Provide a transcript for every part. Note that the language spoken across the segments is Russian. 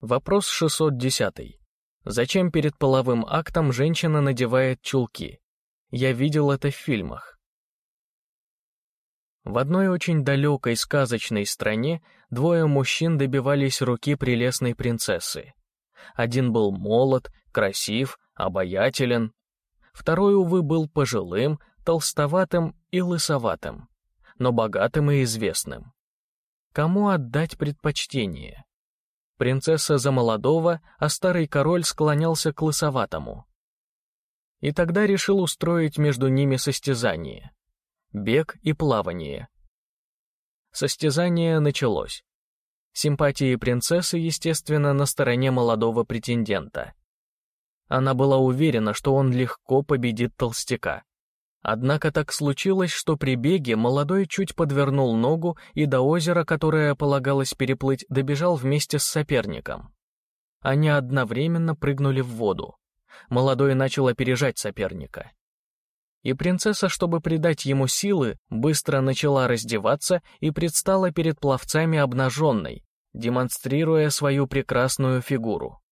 Вопрос 610. Зачем перед половым актом женщина надевает чулки? Я видел это в фильмах. В одной очень далекой сказочной стране двое мужчин добивались руки прелестной принцессы. Один был молод, красив, обаятелен. Второй, увы, был пожилым, толстоватым и лысоватым, но богатым и известным. Кому отдать предпочтение? Принцесса за молодого, а старый король склонялся к лысоватому. И тогда решил устроить между ними состязание. Бег и плавание. Состязание началось. Симпатии принцессы, естественно, на стороне молодого претендента. Она была уверена, что он легко победит толстяка. Однако так случилось, что при беге молодой чуть подвернул ногу и до озера, которое полагалось переплыть, добежал вместе с соперником. Они одновременно прыгнули в воду. Молодой начал опережать соперника. И принцесса, чтобы придать ему силы, быстро начала раздеваться и предстала перед пловцами обнаженной, демонстрируя свою прекрасную фигуру.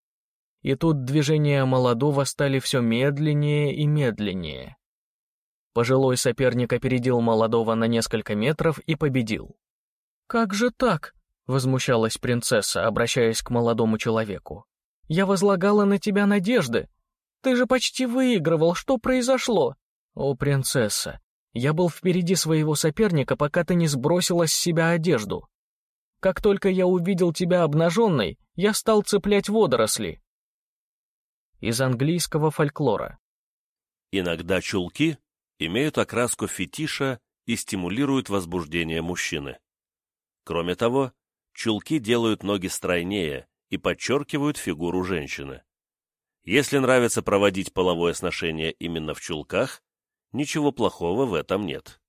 И тут движения молодого стали все медленнее и медленнее. Пожилой соперник опередил молодого на несколько метров и победил. «Как же так?» — возмущалась принцесса, обращаясь к молодому человеку. «Я возлагала на тебя надежды. Ты же почти выигрывал, что произошло?» «О, принцесса, я был впереди своего соперника, пока ты не сбросила с себя одежду. Как только я увидел тебя обнаженной, я стал цеплять водоросли». Из английского фольклора. Иногда чулки имеют окраску фетиша и стимулируют возбуждение мужчины. Кроме того, чулки делают ноги стройнее и подчеркивают фигуру женщины. Если нравится проводить половое сношение именно в чулках, ничего плохого в этом нет.